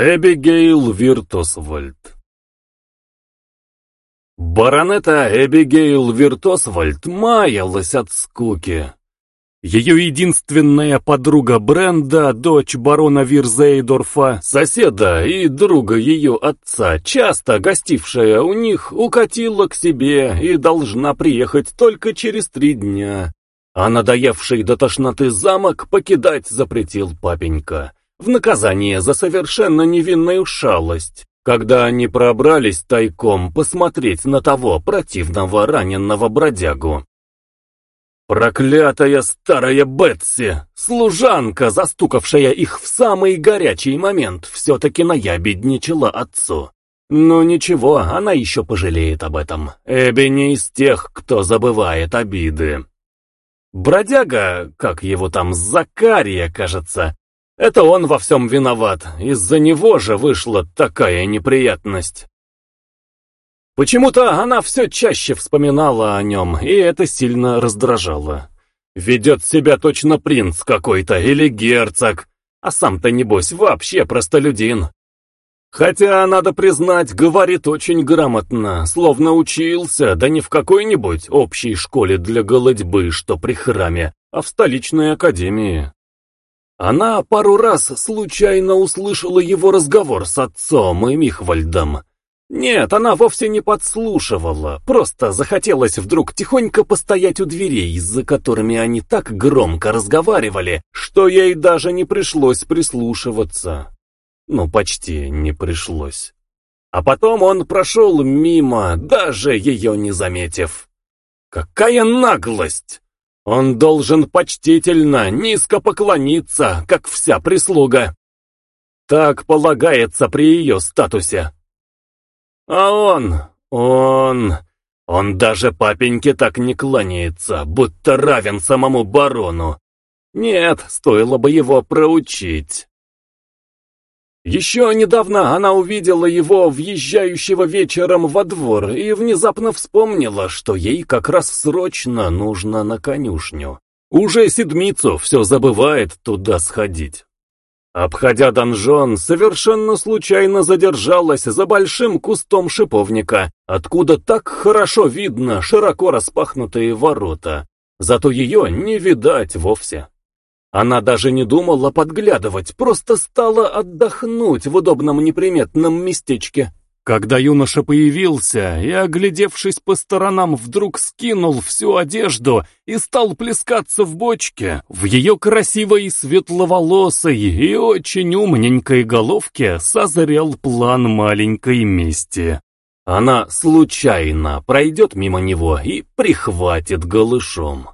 Эбигейл Виртосвальд Баронета Эбигейл Виртосвальд маялась от скуки. Ее единственная подруга Бренда, дочь барона Вирзейдорфа, соседа и друга ее отца, часто гостившая у них, укатила к себе и должна приехать только через три дня. А надоевший до тошноты замок покидать запретил папенька в наказание за совершенно невинную шалость, когда они пробрались тайком посмотреть на того противного раненного бродягу. Проклятая старая Бетси, служанка, застукавшая их в самый горячий момент, все-таки наябедничала отцу. Но ничего, она еще пожалеет об этом. Эбби не из тех, кто забывает обиды. Бродяга, как его там, Закария, кажется, это он во всем виноват, из-за него же вышла такая неприятность. Почему-то она все чаще вспоминала о нем, и это сильно раздражало. Ведет себя точно принц какой-то или герцог, а сам-то, небось, вообще простолюдин. Хотя, надо признать, говорит очень грамотно, словно учился, да не в какой-нибудь общей школе для голодьбы, что при храме, а в столичной академии. Она пару раз случайно услышала его разговор с отцом и Михвальдом. Нет, она вовсе не подслушивала, просто захотелось вдруг тихонько постоять у дверей, за которыми они так громко разговаривали, что ей даже не пришлось прислушиваться. Ну, почти не пришлось. А потом он прошел мимо, даже ее не заметив. Какая наглость! Он должен почтительно, низко поклониться, как вся прислуга. Так полагается при ее статусе. А он, он, он даже папеньке так не кланяется, будто равен самому барону. Нет, стоило бы его проучить. Еще недавно она увидела его въезжающего вечером во двор и внезапно вспомнила, что ей как раз срочно нужно на конюшню. Уже седмицу все забывает туда сходить. Обходя донжон, совершенно случайно задержалась за большим кустом шиповника, откуда так хорошо видно широко распахнутые ворота. Зато ее не видать вовсе. Она даже не думала подглядывать, просто стала отдохнуть в удобном неприметном местечке. Когда юноша появился и, оглядевшись по сторонам, вдруг скинул всю одежду и стал плескаться в бочке, в ее красивой светловолосой и очень умненькой головке созрел план маленькой мести. Она случайно пройдет мимо него и прихватит голышом.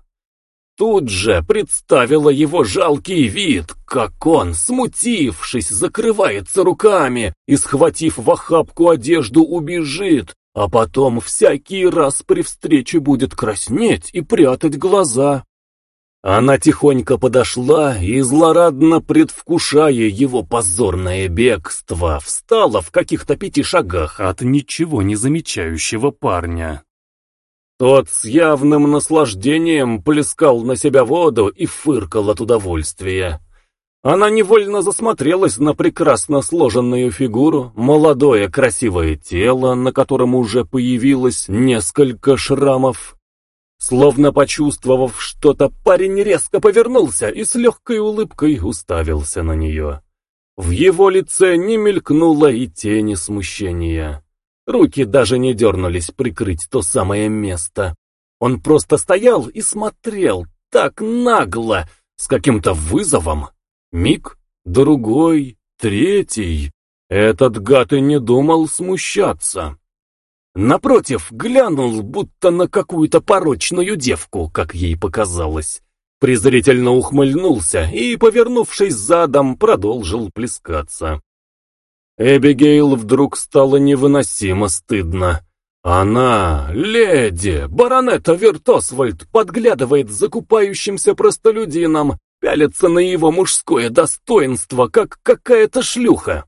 Тут же представила его жалкий вид, как он, смутившись, закрывается руками и, схватив в охапку одежду, убежит, а потом всякий раз при встрече будет краснеть и прятать глаза. Она тихонько подошла и, злорадно предвкушая его позорное бегство, встала в каких-то пяти шагах от ничего не замечающего парня. Тот с явным наслаждением плескал на себя воду и фыркал от удовольствия. Она невольно засмотрелась на прекрасно сложенную фигуру, молодое красивое тело, на котором уже появилось несколько шрамов. Словно почувствовав что-то, парень резко повернулся и с легкой улыбкой уставился на нее. В его лице не мелькнуло и тени смущения. Руки даже не дернулись прикрыть то самое место. Он просто стоял и смотрел так нагло, с каким-то вызовом. Миг, другой, третий. Этот гад и не думал смущаться. Напротив, глянул, будто на какую-то порочную девку, как ей показалось. Презрительно ухмыльнулся и, повернувшись задом, продолжил плескаться. Эбигейл вдруг стало невыносимо стыдно. Она, леди, баронета Вертосвальд, подглядывает за купающимся простолюдином, пялится на его мужское достоинство, как какая-то шлюха.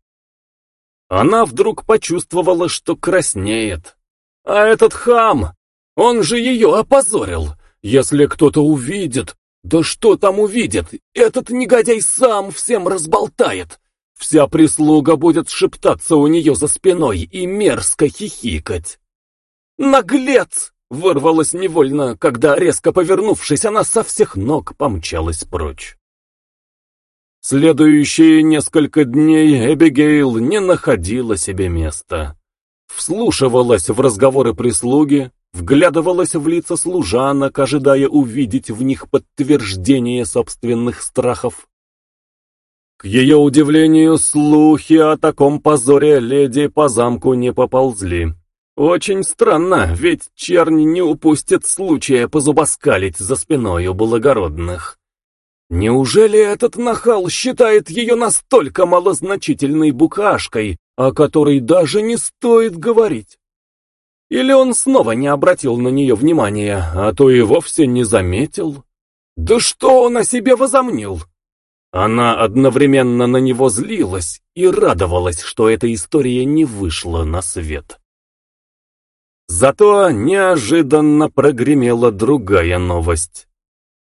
Она вдруг почувствовала, что краснеет. А этот хам, он же ее опозорил. Если кто-то увидит, да что там увидит, этот негодяй сам всем разболтает. Вся прислуга будет шептаться у нее за спиной и мерзко хихикать. «Наглец!» — вырвалось невольно, когда, резко повернувшись, она со всех ног помчалась прочь. Следующие несколько дней Эбигейл не находила себе места. Вслушивалась в разговоры прислуги, вглядывалась в лица служанок, ожидая увидеть в них подтверждение собственных страхов. К ее удивлению, слухи о таком позоре леди по замку не поползли. Очень странно, ведь чернь не упустит случая позубоскалить за спиной у благородных. Неужели этот нахал считает ее настолько малозначительной букашкой, о которой даже не стоит говорить? Или он снова не обратил на нее внимания, а то и вовсе не заметил? Да что он о себе возомнил? Она одновременно на него злилась и радовалась, что эта история не вышла на свет. Зато неожиданно прогремела другая новость.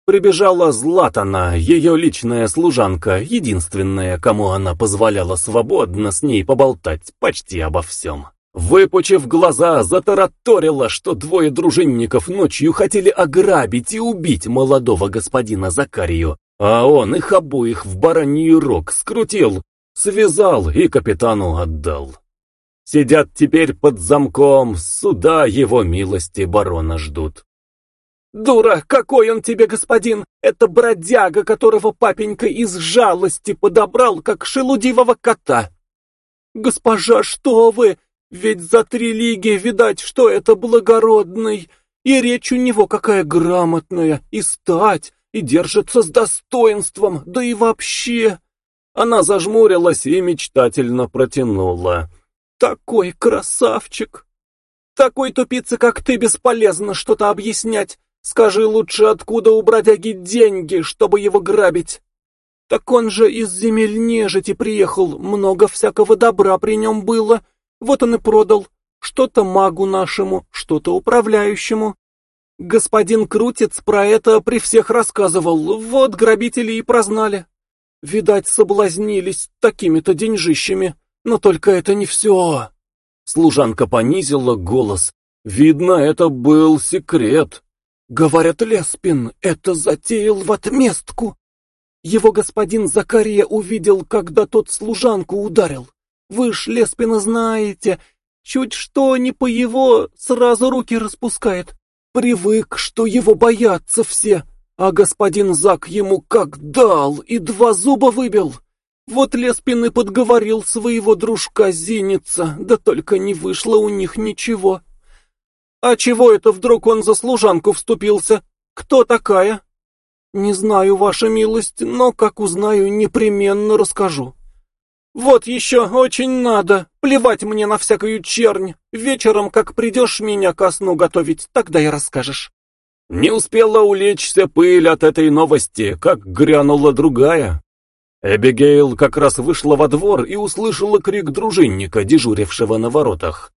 Прибежала Златана, ее личная служанка, единственная, кому она позволяла свободно с ней поболтать почти обо всем. Выпучив глаза, затараторила, что двое дружинников ночью хотели ограбить и убить молодого господина Закарию, а он их обоих в бараний рог скрутил, связал и капитану отдал. Сидят теперь под замком, суда его милости барона ждут. «Дура, какой он тебе господин! Это бродяга, которого папенька из жалости подобрал, как шелудивого кота!» «Госпожа, что вы! Ведь за три лиги видать, что это благородный, и речь у него какая грамотная, и стать, и держится с достоинством, да и вообще. Она зажмурилась и мечтательно протянула. Такой красавчик! Такой тупице, как ты, бесполезно что-то объяснять. Скажи лучше, откуда у бродяги деньги, чтобы его грабить? Так он же из земель нежити приехал, много всякого добра при нем было. Вот он и продал. Что-то магу нашему, что-то управляющему. Господин Крутец про это при всех рассказывал, вот грабители и прознали. Видать, соблазнились такими-то деньжищами, но только это не все. Служанка понизила голос. Видно, это был секрет. Говорят, Леспин это затеял в отместку. Его господин Закария увидел, когда тот служанку ударил. Вы ж Леспина знаете, чуть что не по его, сразу руки распускает. Привык, что его боятся все, а господин Зак ему как дал и два зуба выбил. Вот Леспин и подговорил своего дружка Зеница, да только не вышло у них ничего. А чего это вдруг он за служанку вступился? Кто такая? Не знаю, ваша милость, но как узнаю, непременно расскажу. «Вот еще очень надо. Плевать мне на всякую чернь. Вечером, как придешь меня ко сну готовить, тогда и расскажешь». Не успела улечься пыль от этой новости, как грянула другая. Эбигейл как раз вышла во двор и услышала крик дружинника, дежурившего на воротах.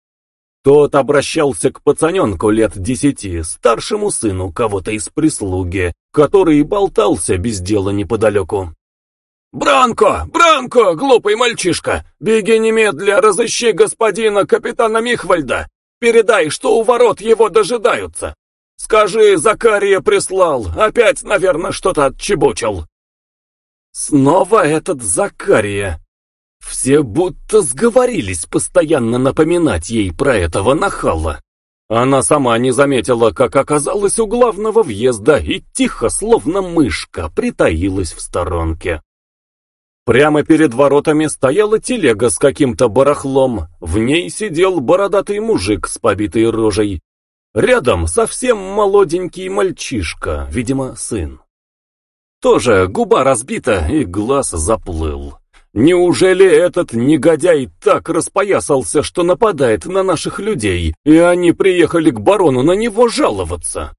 Тот обращался к пацаненку лет десяти, старшему сыну кого-то из прислуги, который болтался без дела неподалеку. «Бранко! Бранко, глупый мальчишка! Беги немедля, разыщи господина капитана Михвальда! Передай, что у ворот его дожидаются! Скажи, Закария прислал, опять, наверное, что-то отчебучил!» Снова этот Закария. Все будто сговорились постоянно напоминать ей про этого нахала. Она сама не заметила, как оказалась у главного въезда и тихо, словно мышка, притаилась в сторонке. Прямо перед воротами стояла телега с каким-то барахлом, в ней сидел бородатый мужик с побитой рожей. Рядом совсем молоденький мальчишка, видимо, сын. Тоже губа разбита и глаз заплыл. Неужели этот негодяй так распоясался, что нападает на наших людей, и они приехали к барону на него жаловаться?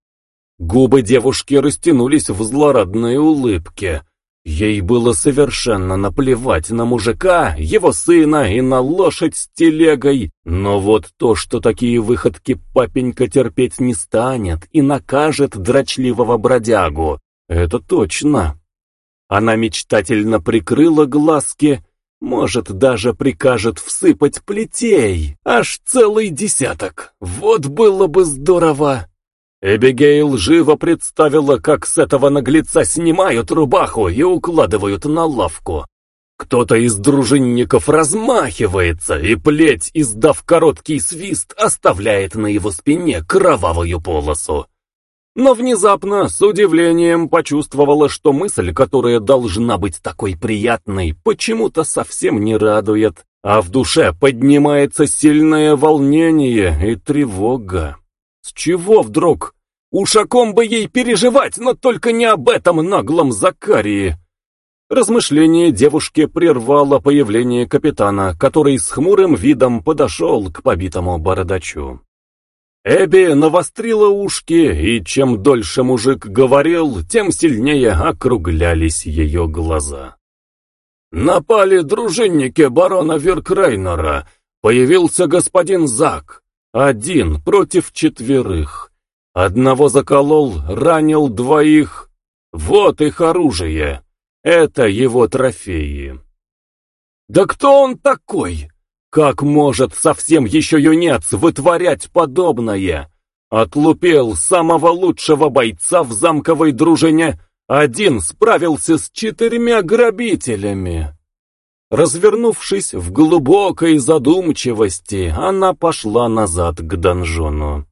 Губы девушки растянулись в злорадной улыбке, Ей было совершенно наплевать на мужика, его сына и на лошадь с телегой, но вот то, что такие выходки папенька терпеть не станет и накажет дрочливого бродягу, это точно. Она мечтательно прикрыла глазки Может, даже прикажет всыпать плетей, аж целый десяток. Вот было бы здорово. Эбигейл живо представила, как с этого наглеца снимают рубаху и укладывают на лавку. Кто-то из дружинников размахивается, и плеть, издав короткий свист, оставляет на его спине кровавую полосу. Но внезапно, с удивлением, почувствовала, что мысль, которая должна быть такой приятной, почему-то совсем не радует, а в душе поднимается сильное волнение и тревога. С чего вдруг? Ушаком бы ей переживать, но только не об этом наглом Закарии. Размышление девушки прервало появление капитана, который с хмурым видом подошел к побитому бородачу. Эбби навострила ушки, и чем дольше мужик говорил, тем сильнее округлялись ее глаза. Напали дружинники барона Веркрайнера. Появился господин Зак. Один против четверых. Одного заколол, ранил двоих. Вот их оружие. Это его трофеи. Да кто он такой? Как может совсем еще юнец вытворять подобное? Отлупил самого лучшего бойца в замковой дружине, один справился с четырьмя грабителями. Развернувшись в глубокой задумчивости, она пошла назад к донжону.